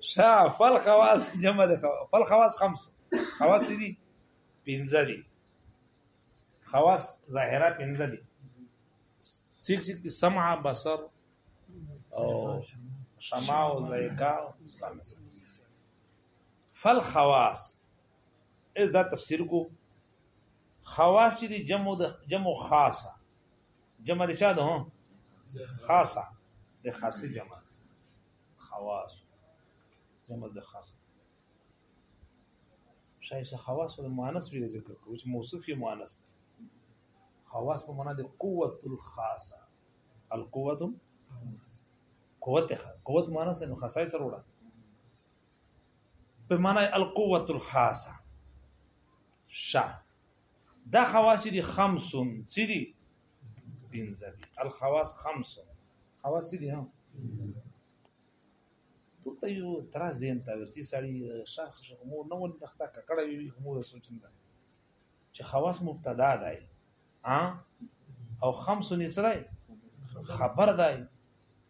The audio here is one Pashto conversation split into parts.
شا فل خواص جمع ده فل خواص خمس خواص دي پنځه دي خواص ظاهره پنځه دي سیک سیک دي سمع بصر او شمع او زیکا فل خواص از دا تفسیر کو خواص چې جمع د جمع خاصه جمع لشاد هو خاصه د خاصه جمع خواص جمع د خاص شای څه خواص د مؤنث ویل ذکر کوو چې موصوف یې مؤنث دی خواص په معنا د قوت الخاصه القوه قوت قوت مؤنث نو خاصه سره وړه په معنا القوه الخاصه شا دا خواص چې دي خمسون چې دي پنځه دي الخواص خمسون خواص چې دي هم ټول ته یو تر ځین ته ورسي سړی شاخ شو مو نو ول تخته کړه وی مو سوچنده چې خواص مبتدا دی او خمسون یې سره خبر دی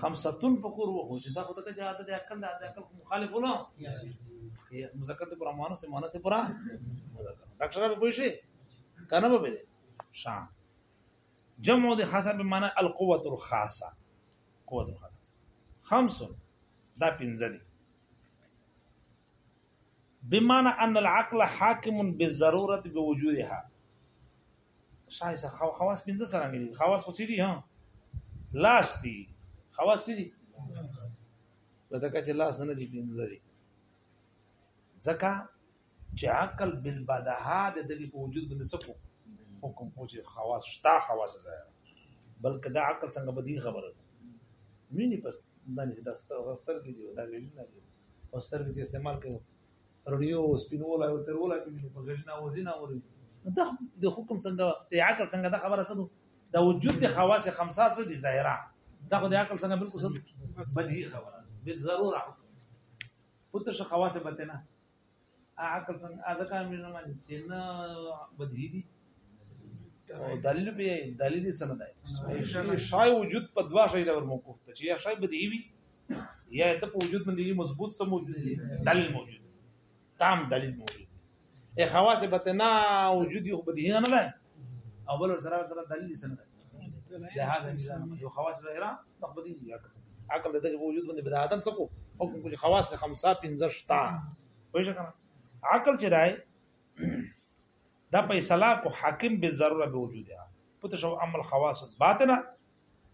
خمسطن پکور وو خو چې دا خو دغه جهاد د عقل د عقل مخالف ولو یې مذکر ته پر مؤنث مؤنث ته پر ډاکټر به پوه شي کنه به به شان جمع د خاصه به معنی القوه الخاصه قوه الخاصه خمس دا پنځه دي بمعنى ان العقل حاكم بالضروره بوجودها شاید خو خواص پنځه څنګه دي خواص خو سری ها لاس دي خواص سری لکه چې لاس نه دي پنځه دي ځکه چې عقل بالبدها د دې په وجود باندې سکو حکم پوجي خواص شتا خواص ځای بلکې دا عقل څنګه بدی خبره مینه پس باندې دا ستر ستر کې دی دا ویل نه دی او ستر کې استعمال کوي رډیو سپینولا او ترولا کې په غژنا وزینا وري دا د حکم څنګه د عقل څنګه دا خبره څه ده دا وجود د خواص خمسه څه دي ظاهرا دا خو د عقل څنګه بالکل څه بدیهي خبره بل ضروره پته شو خواص به نه عقل څنګه اذا کان من ما چې نه بدیهي دي او دلیل به دلیل څه نه دی شای وجود په دوا شای لور موقوف ته چې یا شای بدیهي وي یا ته په وجود باندې یو مضبوط سم موجود دی دلیل موجود دی تام دلیل موجود دی ای خواص به ته نه وجود یو به نه ده او بل سره سره دلیل سره ده له هغه انسان یو خواص ظاهرا تخبدي یا عقل دغه وجود باندې بدا عدم څکو او کوم خواص خمسه پنځه شتا وایي څنګه عقل چې راي دا په اصلاح کو حاکم به ضروره به وجود یا پته شو عمل خواص باطنه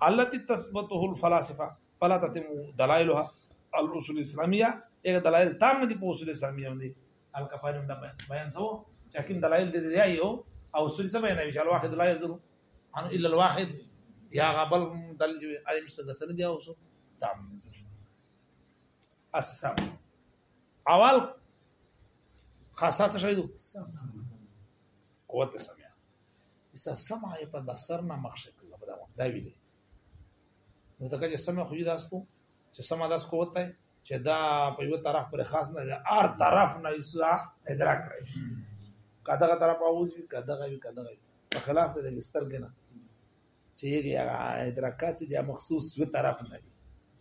التي تثبته الفلاسفه فلا تتم دلائلها الاصول الاسلاميه هغه دلایل تام نه دي په اصول اسلامي باندې الکفار دا بیان سو چې حکیم دلایل دې دی یو او اصول څه بیان وی چې الواحد لا یزر ان الا الواحد یا غبل دل چې ایم څنګه څنګه دی اوس تام السم اول خاصه څه شي دو قوت سمع اسا سمع په بصرنا مخشک الله بدا دا ویلي نو ځکه چې سمه خو داس کو چې سمه داس کو وته چې دا په یو طرف پر خاص نه دی هر طرف نه یسا ادراک کړی کداغه طرف اووز وی کداغه وی کداغه په خلاف د سترګې نه چې یې ادراکات دي مخصوص یو طرف نه دي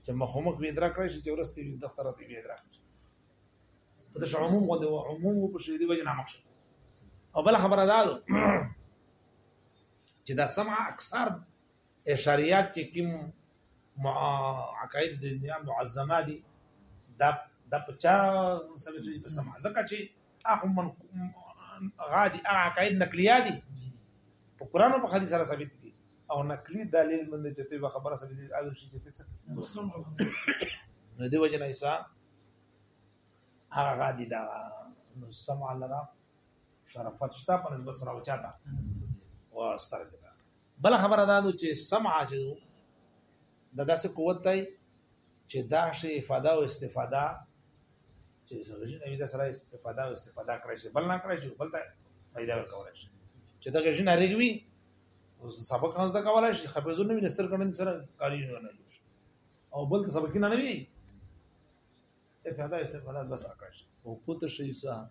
چې مخامخ وی ادراک کړی چې ورسته وی دفتر ته وی ادراک په دې عموم غو د عموم په شې دی وجه نه مخشه او بل خبره ده چې دا سمع اکثر اشعريات چې کوم عقايد د دنیا معظمه دي دا دا په چا سره چې په سمه ځکه چې هغه من غادي هغه عقاید نقلیه دي په قران او په حدیث سره ثابت دي او نقلی دلیل من چې ته خبره ثابت دي او شي چې ته نو دی وجنه ایسا هغه غادي دا نو سمع لرا شرفت شتا په نسبت سره وچاته واسترګه بل خبره دا ده چې سمع چې دا داسې قوت دی چې دا شی افاده او استفاده چې سرجی نوی دا سره استفاده او استفاده کړی شي بل نه کړی شي بل ته پیدا ورکول شي چې دا جن هرګوي سبق هم زده کولای شي خبرزو نوی نستر کړي سره کاری نه نه او بل ته سبق نه نوی افاده استفاده بس راکړي او پوت شي سه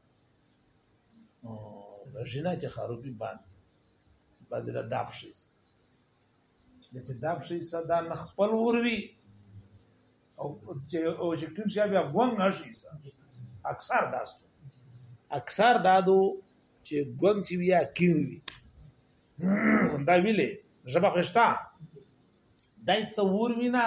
او جنا چې خروپی باندې باندې دا داب شي چې داب شي صدا نه خپل وروي او چې او چې کوم شي بیا غوږ نه شي اکثر داس اکثر دادو چې غوږ چې بیا کیږي دا ویلې ژبه خوښتا دای څور وینا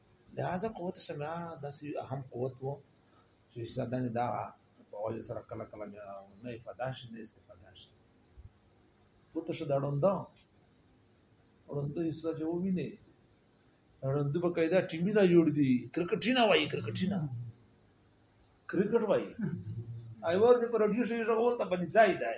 لهذا قوت سمعا داسې اهم قوت وو چې استادان دا په وجه سره کله کله بیا نه افاده شي نه استفاده شي پوته شو دا ړوند ړوند استاد چې وویني ړوند په قاعده ټیمونه جوړ دي کرکټینا وایي کرکټینا کرکټ وایي ایور دې پر رډیو شي ژغول ته بنځای دی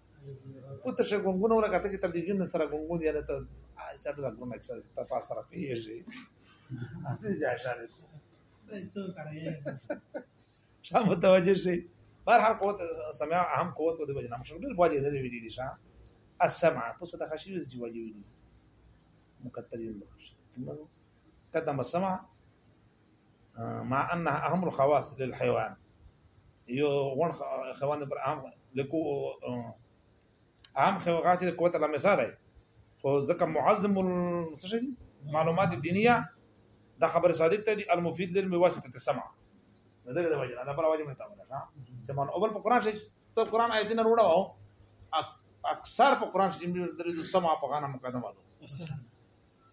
پورته شه ګونګونه ورکه ته چې تبلیغین سره ګونګون دی ته سټ دا ګونه اکثر ته پاس سره پیږي اسی جای شارې شام متوجه شي بهر هر قوت سمع اهم قوت په دې وجه نه مشغول ډیر واجب نه ویلي دي شام السمع پس په تخشي چې واجب دي مکترین بخش قدم السمع مع انها اهم الخواص للحيوان یو غون خوان پر عام لکو عام خوغات د قوت لا مثال دی خو ځکه معظم څه شي معلومات دینیه دا خبر صادق ته دی المفید للمواسطه السمع دا دغه وجه دا پر وجه مې تا ولا چې مان اول په قران شي ته قران آیتونه وروړه او اکثر په قران شي د سمع په غانا مقدمه ده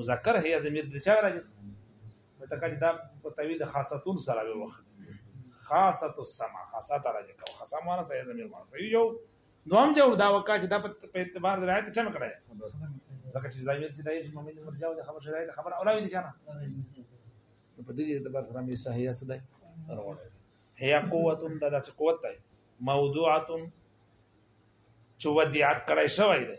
مذکر هي ضمیر د چا راځي متکل دا په تویل خاصتون سره به وخت خاصت السما خاصه راځي کو خاصه معنا سره ضمیر معنا سره یو دوم جو دا وکړه چې دا په اعتبار د راځي چم کړه ځکه چې ضمیر چې دایې مؤمن مرجع د خبر شرایط خبر اولاوی دي چانه په دې اعتبار سره مې صحیح څه دی روان هي قوه دا داسې قوت دی موضوعه چې ودیعت کړای شوی دی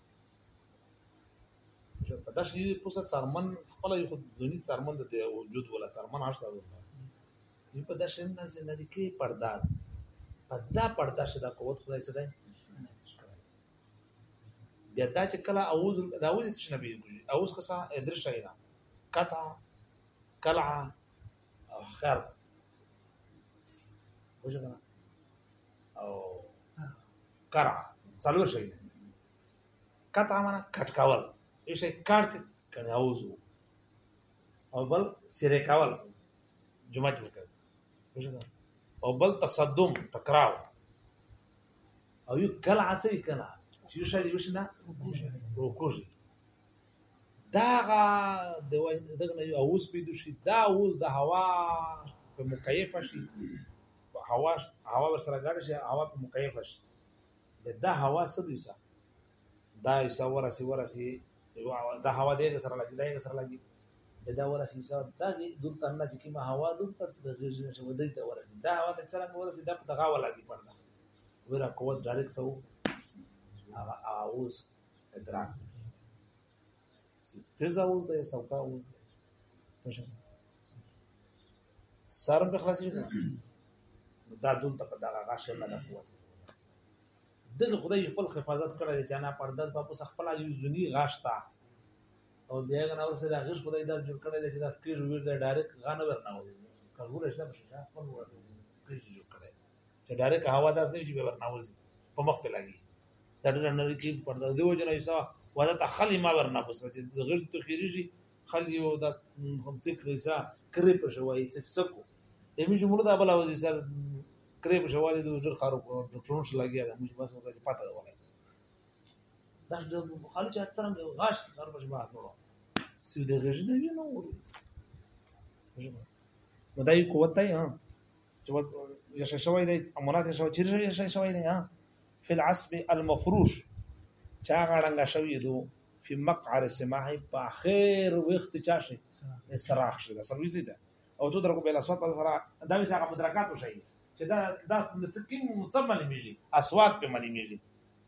دا شي پوسه څرمن خپل یو دونی څرمن د وجود ولا څرمن هر څه ده یو په داسې نه چې نه کې پردا په دا پردا شي دا قوت خدای څه ده بیا دا چې کله اوز دا اوز څه نه بيږي اوز کسا ادرس اینا قطع قلع او خر وجه او کرع څلور شي قطع معنا کټ کول یو شي کټ کړي اوزو او بل سره کول جمعه جمعه کړي او بل تصدم ټکراو او یو کله عصري کله چې یو شي یو شي نه روکوږي داغه د دغه نه اوس پیدا شي دا اوس د هوا په مکیفه شي هوا هوا ورسره ګډه شي هوا په مکیفه شي دا هوا څه دی سا دا ایسا ورسی ورسی دا هوا دې سره لګي دا یې سره لګي دا ورسی سا دا دې دلته نه چې کیما هوا دلته د غیر جنو شو دې ته ورسی دا هوا دې سره ورسی دا په دغه ولا دي پرده ورا قوت ډایرک سو هغه اوس ادراک تزا اوس ده سوکا اوس ده پښه سر په خلاص شي دا دول ته په دغه غاښه نه قوت دغه خدای خپل حفاظت کړی چې انا پردل په اوس خپل یو ځنی غاښ تا او بیا غن اور سره غش خدای دا جوړ کړی چې دا سکیر ویر دا ډایرک غانه ورنه وځي کله ورشته په شاشه خپل ورسې کړی جوړ کړی چې ډایرک هوا داس نه چې به ورناوځي په مخ په لاګي دا ډېر نه کې پر دې وجه نه ایسا ودا ته خلی ما ورنا بس چې غیر ته خېری شي خلی او دا هم څه کړیسا کرې په شوای څه څه کو دې مې جمله دا بل اوځي سر کرې په شوای دې ډېر خارو ډاکټرونو شلا لګیا دا مې بس وکړه چې پاته دا وای دا خلک چې څنګه غاښ سر په شوای نو سیو دې غږ نه وینم نو دا یو قوت دی ها چې وز یشه شوی دی امرات یشه چې یشه شوی دی ها فی العصب المفروش چې هغه ړنګه شوی دو فی مقعر سماح په خیر وخت چا شي سراخ شي دا سروي زیاده او تو درکو بل اصوات سره دا وی هغه مدرکات وشي چې دا دا سکیم مصمل میږي اصوات په ملي میږي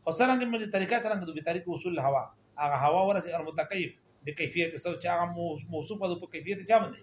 خو څنګه ملي طریقه څنګه د طریق اصول هوا هغه هوا ورسې المتکیف بکیفیت سو چې هغه موصوفه د کیفیت چا باندې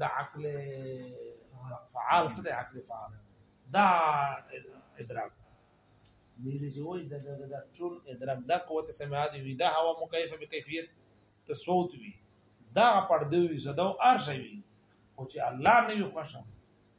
د عقل فعال څه دی عقل فعال دا ادراک دې چې وای دا دا ټول ادراک دا قوت سماع دی وی دا هوا مکیفه به کیفیت تصوت وی دا پردوی زدو ارشوی خو چې الله نه یو خوشم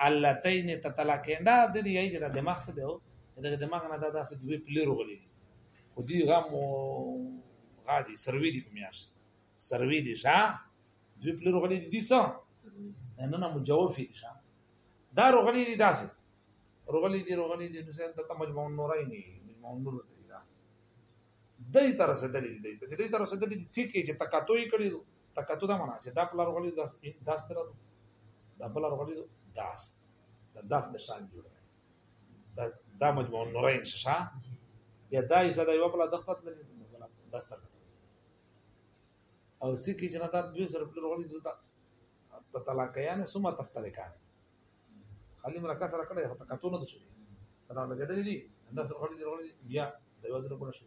علتين تتلاقين دا د دې یی د دماغ څه دی دغه دماغ نه دا داسې دوی پلیر غولي دي خو دوی غم غادي سروي دي په میاشت سروي دي ښا دوی پلیر غولي دي څه نه نه مجوفي دي ښا دا رغلي دي داسې رغلي دي رغلي دي نو څنګه ته مجموع نور نه مجموع نور دی دا دې تر رسیدلې دي دې تر رسیدلې دي چې کې چې تکاتوي کړی ته کتو دا معنا چې دا پلار غړي داس داس تر دا پلار غړي داس دا داس د شان جوړ دا دا مجموع نورین ششا بیا دا یې زده یو پلار دخته تل داس تر او څه کې جنتا دوی سره پلار غړي دلته تطلقیان ثم تفترقان خالی مرکه سره کړی هته کتو نه دشي سره لګیدلې دي انداز غړي غړي بیا د یو ځل په شي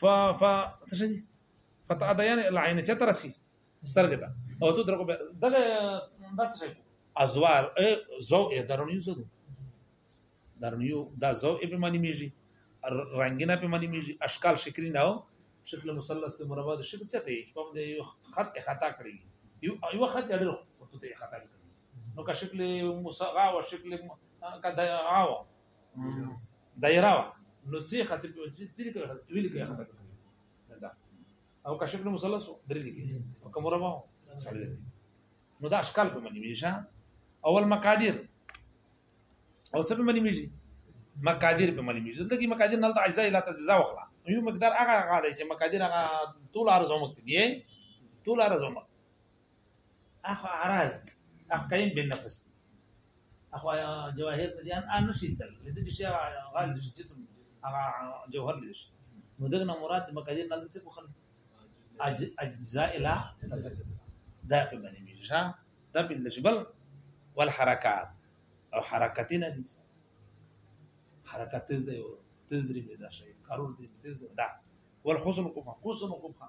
ف ف څه شي فتعديان العين چته رسي سترګه ده او تو درکو دغه دا څه شي ازوار زو درنیو زو درنیو دا زو په معنی میږي رنگینه په معنی میږي اشکال شکلی نه او شکل مثلث ته مربع د شکل چته یې کوم دی یو خط خطا کړی یو یو خط ډېر ته خطا کړی نو کا شکل مسغا او شکل کا دا او دایره نو ځې خاطر په ځې کې خاطر ویل کې خاطر دا او کشف نو مثلث درې دي او کوم ربا سړی دي نو دا اشکال په منی میشه اول مقادیر او څه په منی میشه مقادیر په منی میشه دلته کې مقادیر نه ته اجزا الا تجزا وخلا یو مقدار هغه هغه دی چې مقادیر هغه ټول ارزو مکتبی ټول ارزو مکتبی اخو اعراض اخ قیم بن نفس اخو جواهر دي ان ان شي تل لزګ شي غال دي جسم هغه جوهر دي شي نو دغه مراد مقادير نه څه کوخل اجزاء لا تتجزا دا په باندې میږي دا په لجبل والحركات او حرکتونه دي حرکت تیز دی تیز درې مې دا شي کارول دي تیز دا والخصم کوفه خصم کوفه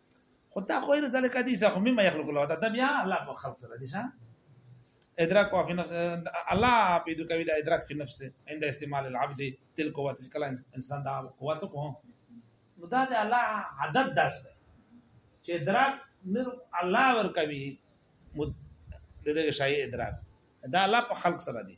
خو دا خو غیر ذلک دي ځکه مما يخلق الله دا بیا الله په خلق سره دي شه ادراک او فی نفس الله پیدا کوي دا ادراک فی نفس عند استعمال العبد تل قوت کله انسان دا قوت کو نو دا د الله عادت داس چې ادراک نر الله ور کوي د دې شای ادراک دا الله په خلق سره دي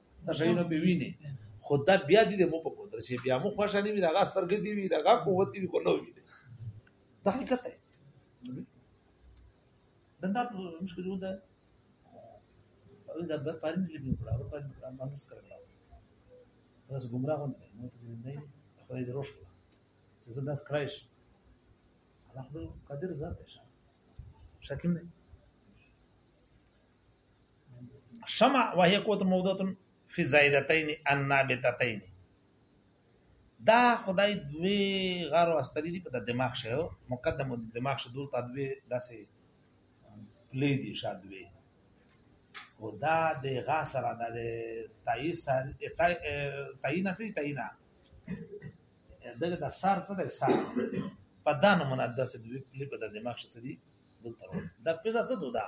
دا شایونه په ویني خو دا بیا دې مو په قدر شي بیا مو خوښه نه وي دا غا سترګې دی وي دا غا قوت دی کو نو وي دا حقیقت دی دا دا مشکل دی دا اوس دا بر پارین دې نه کړه بر پارین کړه مانس کړه بس ګمراه ونه نو ته دې نه خدای دې روښ کړه چې زه دا کړای شم الله خو قادر ذات شه شکیم نه شمع وهي قوت موضوعتن فی زائدتین النابتتین دا خدای دوی غارو استری دی په د دماغ شه مقدم د دماغ شه دول تا دوی داسې پلی دی شا دوی او دا د غا سره د تای سر تای نه څه تای نه دغه د سر څه د سر په دا نمونه داسې دوی پلی په د دماغ شه څه دی دول تر دا پیزا څه دودا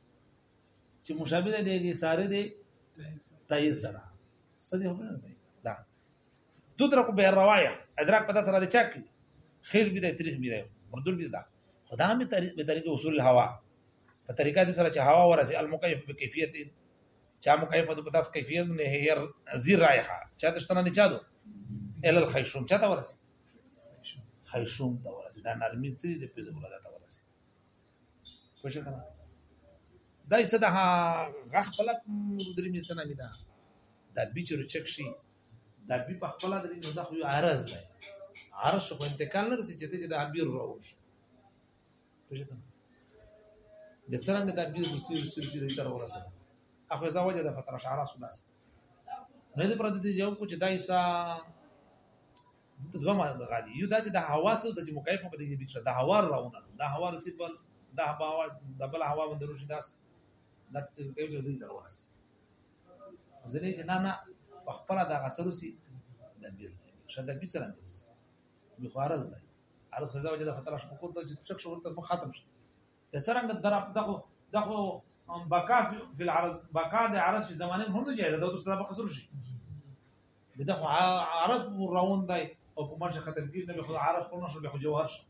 چې مشابه ده دې ساره دې تای سره سدي هم نه دا تدرک به الروايه ادراک پتا سره دې چا کی خیر به دې تاریخ به دې مردول به دا خدا می تاریخ به طریقې اصول الهوا په طریقه دې سره چې هوا ورسي المکیف به کیفیت چا مکیف د پتاس کیفیت نه هیر زیر رایحه چا د شتنه نه چا دو ال الخیشوم چا ته ورسي خیشوم ته ورسي دا نرمي ته دې په زړه خوش کنه دا څه ده غ خپل درې مې څه نامي ده دا بي چر چک شي دا بي په خپل درې نو دا خو یو عرض ده عرض په انتقال نه رسي چې ته دا بیر راو شي خوش کنه د څنګه دا بیر رسي رسي رسي تر ورسه اخو ځا وجه ده فتره شعره سوداست نه دې پر دې جواب کو چې دایسا دلته دوه معنی غالي یو دا چې د هوا څه د چې مکیف په دې بیچ د هوا راونه دا هوا چې په دا هوا د بل هوا باندې روشي داس د چې کوي چې دې راونه سي ځنې چې نه نه په خپل دا غسر سي د بیر شته به سره مې خارز دی عرض فزا وجه د خطر شکو ته چې چک شو ته ختم شي د څرنګ در دغه دغه بقا فی العرض بقا د عرض فی زمانه هم نه جایز ده د سره بقصر شي دغه عرض روان دی او په مرشه ختم کیږي نه خو عرض خو نشو به جوهر شي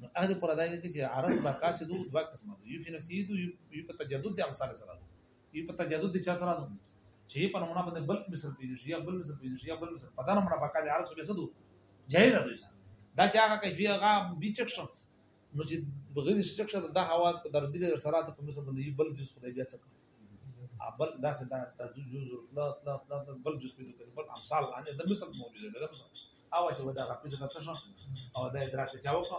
نو هغه پر دای کې چې عرض بقا چې دوه قسمه دي یو فی نفسیت یو په تجدد د امثال سره یې په تجدد د چا سره ده چې په نمونه باندې بل مثال پیدا شي یا بل مثال پیدا شي یا بل مثال په دا نمونه په کار عرض به څه دو جایز دی دا چې هغه کیفیت هغه بیچکشن نو چې بغیر سټرکچر د هوا په دردی له سره د کوم څه باندې بل جز خدای بیا څه بل دا څه دا تجوز جز لا لا لا بل جز په دې بل امثال ان د مثال موجوده ده مثلا او چې ودا راپې څه څه او دا دراسه چاوکا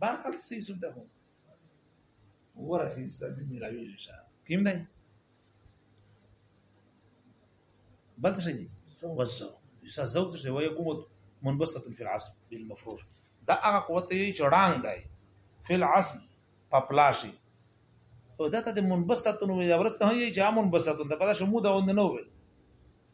برخه سي سو ته هو ورسي سد مي راوي شا کيم نه بل څه دي وزو يسا زو څه وي قوت منبسط في العصب بالمفروش دا هغه قوت یې چړان دی في العصب پپلاشي او دا ته منبسط نو یا ورسته هي چې منبسط ده په دا شمو دا وند نه وي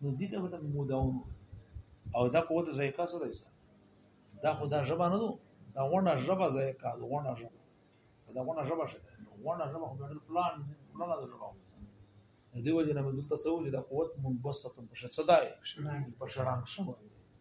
نو ځکه به ته موداوم او دا په وته ځای کاسو دی دا خو دا ژبه نه ده دا غونډه ژبه ځای کا دا غونډه ژبه دا غونډه ژبه شته غونډه ژبه خو ډېر پلان پلان د ژبه خو د دې وجه نه دلته څه وجه دا قوت منبسطه په شڅدای په شران شمه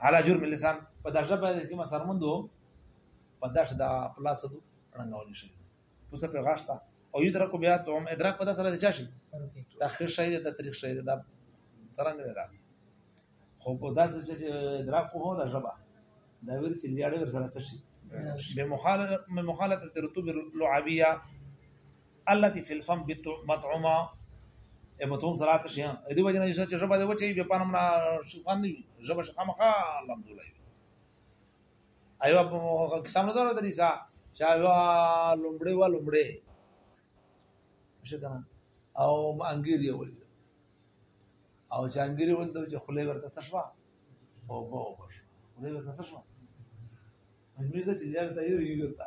على جرم اللسان په دا ژبه د کوم سرمندو په داش دا پلاس دو رنګول شي پس په غاشتا او یدرک بیا ته هم ادراک په داسره چا شي تاخیر شي د تاریخ شي دا څنګه ده خو په داسې چې ادراک هو د ژبه دا ویل چې لیاړې ور سره څه شي به مخالفه مخالفه رطوب لعبیه التي في الفم مطعومه ای مطعوم سره څه شي ا دې وجه نه چې ژبه دې وچي به پانم نه شفان دی ژبه شي خامخا الحمدلله ایو قسم نه درو درې سا چې ایو لومړی و لومړی شي کنه او انګیر یې ولې او چې انګیر ول ته چې خلې ورته څه شوا او بو بو خلې ورته څه شوا مې زه چې یار ته یې ورته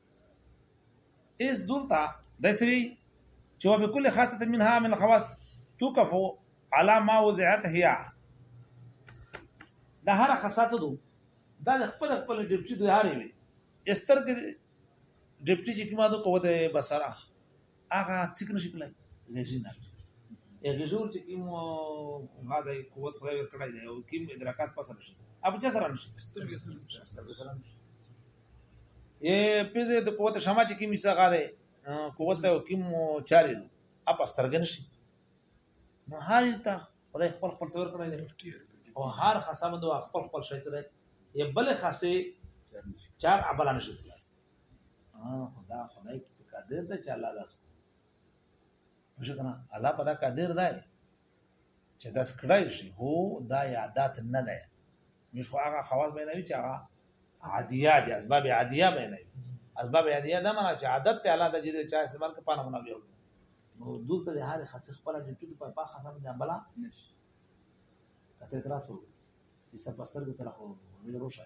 اس دلته د سری چې وبکل خاصه منها من خواص توقف على ما وزعت هي دا هر خاصه دو دا خپل خپل ډیپټي دوی هاري وي استر کې ډیپټي چې کومه دو قوت بصره هغه څه کې نشي کولای غیزي نه شي یا غیزور چې کوم غاده قوت خدای ورکړی دی او کوم ادراکات پس نشي اب چا سره نشي سترګې سره نشي یې پیزه د قوت شمع چې کوم څه غاده قوت له کوم چاري اپ سترګې نشي نو هر ته خدای خپل خپل څور کړی دی او هر خاصه مند خپل خپل شي څه دی یې بل خاصه چار ابلان شي ها خدا خدای قادر ده چې الله داس پوه شو کنه الله په دا قادر ده چې داس کړای شي هو دا یادات نه ده مش خو هغه خواص به نه وي چې هغه عادیه دي اسباب عادیه به نه وي اسباب عادیه دا معنی چې عادت ته الله د جې چا استعمال کې پانه نه وي نو دلته د هر خاص خپل د ټول په پاخه سم نه بلا نشي کته اعتراض وکړي چې سپستر کې سره خو ویل روښه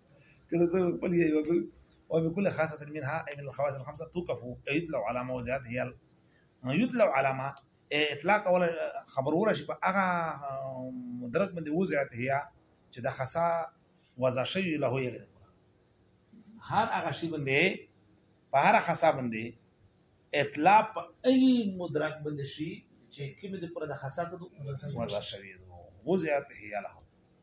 قل هي وبكل وبكل خاصة منها أي من الخواص الخمسة توقف أي يطلع على موضعات هي ال- يطلع على ما إيه، اطلاق ولا خبر ولا شي په هغه آه، مدرک باندې وضعت هي چې د خاصه وضع شوی له یې غره هر هغه شي باندې په هر خاصه باندې اطلاق په ای مدرک باندې شي چې کومې د پر د خاصه ته وضع شوی وضعت هي له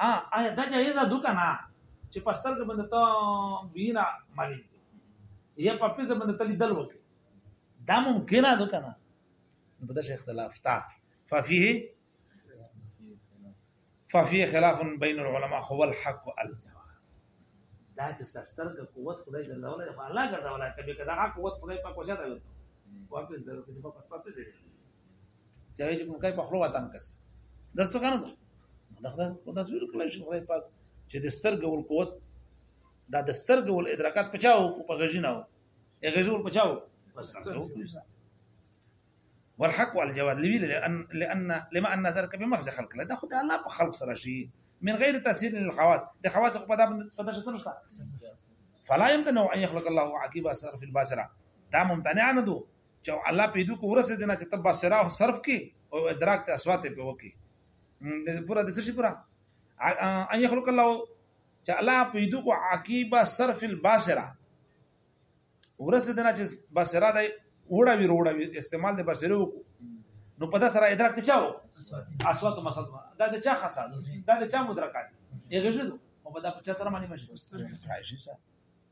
ها آیا دا جایزه ده کنه چې په سترګ باندې ته وینا مالي یا په پیسه باندې تل دل وکړي دا ممکنه ده کنه په دغه اختلاف تا ففيه ففيه خلاف بين العلماء هو الحق الجواز دا چې سترګ قوت خدای ګرځولای خو الله ګرځولای کبه کدا قوت خدای په کوجا دی واپس درته په پاتې دی چې وایي چې کوم کای په خپل وطن کې سي داس په کنه دا خدای په تصویر کړی شو خدای پاک چې د سترګو ول قوت دا د سترګو ول ادراکات پچاو کو په غژینه او غژول پچاو والحق والجواد لوي لان لان لما ان ذلك بمخزي خلق له دا خدای الله په خلق سره شي من غير تاثير للحواس د حواس په دا په دا څه نشته فلا يمتنع ان يخلق الله عقيبه صرف البصره دا ممتنع نه دوه چې الله په دې کو ورسې دنا چې تبا سرا صرف کې او ادراک ته اصوات په وکی د پورا د څه پورا ان يخلق الله چې الله په دې کو عقيبه صرف البصره ورسې دنا چې بصره دی وړه وی وروړه استعمال د بصره وکړو نو په دا سره ادراک ته چاو اصوات مسد دا د چا خاصه دا د چا مدرکات یې غږدو او په دا په چا سره باندې مشي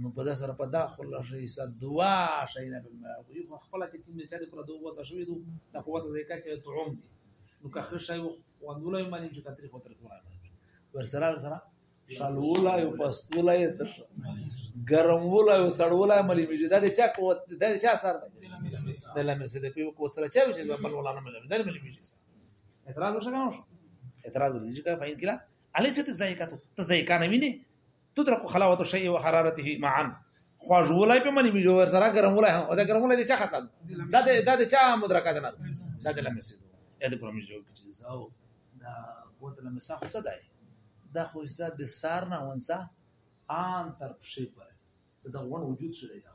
نو په دې سره په دا خلا شي سات دوا شي نه په یو خپل چې کوم چې د پر دوه وسه شوې دو د قوت د کچې تعوم دي نو که خر شي وندول یې مانی چې کتري خو تر کوه ور سره سره شالولا یو پستولا یې څه ګرم ولا یو سړولا ملي میږي دا د چا قوت دا د چا سره دی د لمه سره په قوت سره چا وجه په ولا نه ملي دا ملي میږي اعتراض وشو اعتراض ورته چې کا فاین کلا علي څه ته ځای کاتو ته ځای کانه ویني تدرک خلاوت الشيء وحرارته معا خواږولی په منی ویډیو ور سره ګرمولی هم دا ګرمولی د چا خاصه دا د دا د چا مدرکه ده نه دا د لمس یا د پرمج جوړ کیږي زاو دا قوت لمس خو څه دی دا خو ځا د سار نه ونځه آن تر پښې پورې دا غون وجود شوی دا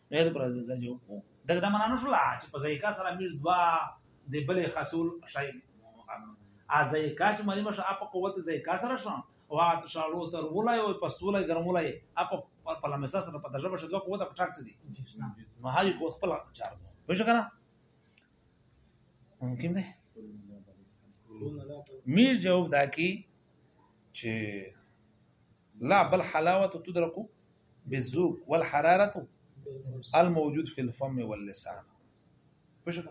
نه د پر ځای جو کو دغه د منانو شو لا چې په ځای کا سره میر دوا د بلې خاصول شای ازای کا چې مری مشه اپ قوت ځای کا سره شو او ات شالو تر ولای او پستوله ګرمولای اپ په لمسا سره په تجربه شدو قوت په ټاک دي نو هاي کو خپل چار کو پوه شو کنه ممکن دی میر جواب دا کی چې لا بل حلاوه تدرك بالذوق والحراره الموجود في الفم واللسان پښه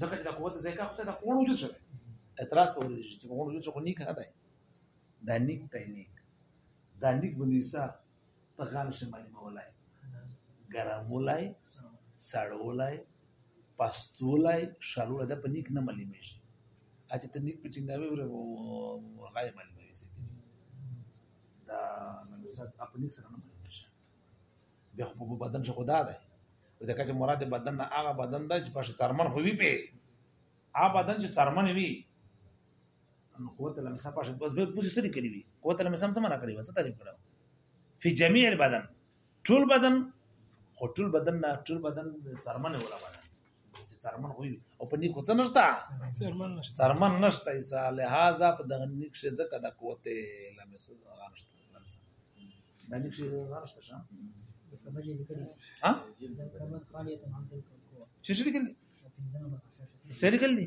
ځکه چې د قوت ذایقه خو د قوت وجود شوی اعتراض په ورځ چې قوت وجود شو نیک نه دی دا نیک دی نیک دا نیک باندې سا په غانو سم باندې مولای ګرام مولای سړ مولای پستولی شالوړه ده په نیک نه معلومیږي هڅه ته نیک پټینګاوي ور غای معلوموي چې دا مثلا په نیک سره نه معلومیږي بیا خو په بدن شو خدا ده دا کچه مراد بدن نه هغه بدن ده چې په څرمن خو وی په هغه بدن چې څرمن وی نو قوت لم سم پاشه بس به پوسی سری کړی وی قوت لم سم سم نه کړی وسه تعریف کړو فی جميع البدن ټول بدن خو ټول بدن نه ټول بدن څرمن ولا بدن چې څرمن وي او په نیکو څه نشته څرمن نشته څرمن نشته ایسا لہذا په دغه نیک شي ځکه د قوت لمس غنښت د نیک شي غنښت شه ها څه لیکل دي څه لیکل دي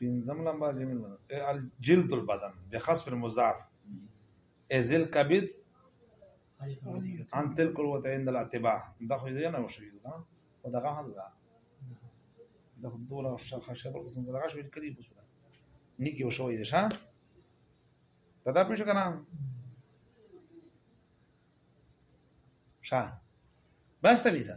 پنځم لمبر جميل الجلد البدن بخصف المضاف ازل کبد عن تلك الوت عند الاعتباء دا خو دې نه وشي دا او دغه هم دا د دوله شخه شبر کوم دغه شو کړي بس دا نيکي وشو دې شه په دا پېښه کنه شه بس ته ویزه